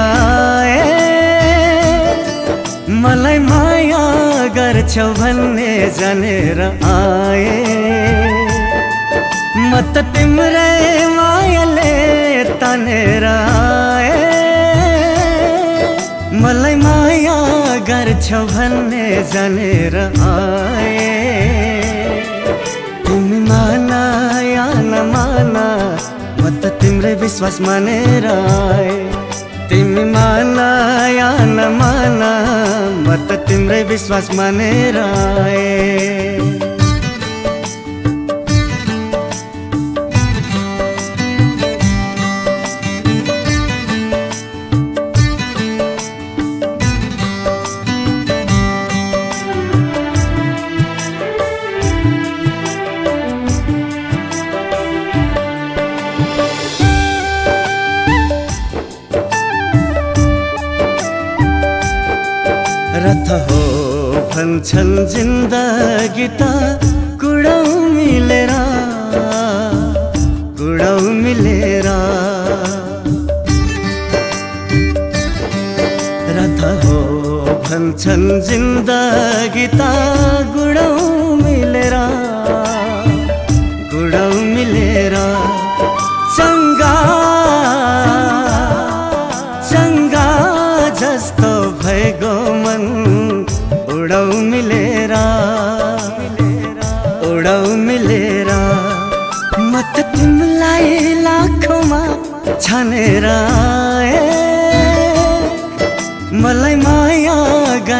आए मलाई माया गर्छौ भन्ने जानेर आए। म त तिम्रै मायाले तानेर आए। मलाई माया गर्छौ भन्ने जानेर आए। तिमी माना या नमाना म त तिम्रै विश्वास मानेर आए। तिमी माना नमाना म त तिम्रै विश्वास मानेर भन्छन् जिन्दगी त कुडौ मिलेर कुडौ मिलेर। रथ हो भन्छन् जिन्दगी त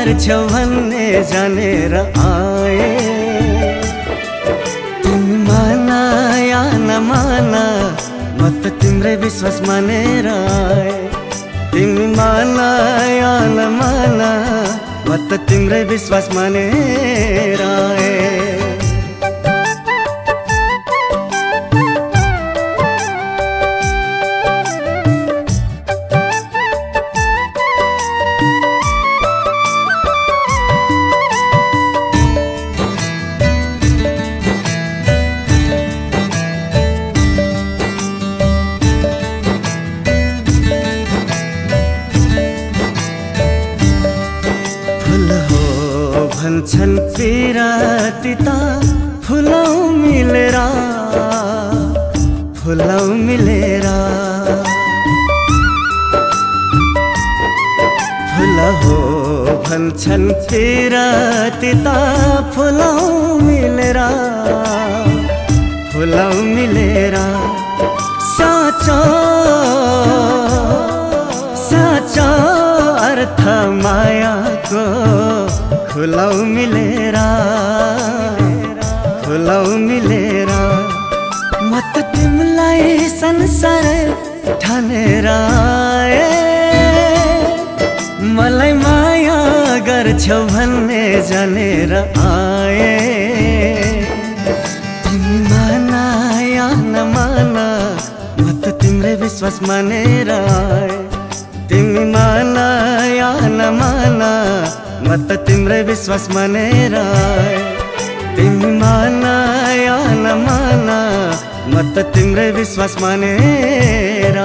गर्छौ भन्ने जानेर आए। तिमी माना या नमाना म त तिम्रै विश्वास मानेर आए। तिमी माना या नमाना म त तिम्रै विश्वास मानेर आए। फुल हो भन्छन् पिराती त फुलौ मिलेर फुलौ मिलेर। फुल हो भन्छन् पिराती त फुलौ मिलेर फुलौ मिलेर। साँचो खुलौ मिलेर खुलौ मिलेर। म त तिमीलाई संसार ठानेर मलाई माया गर्छौ भन्ने जानेर आए। तिमी माना या नमाना म त तिम्रै विश्वास मानेर आए। म त तिम्रै विश्वास मानेर तिमी माना या नमाना म त तिम्रै विश्वास मानेर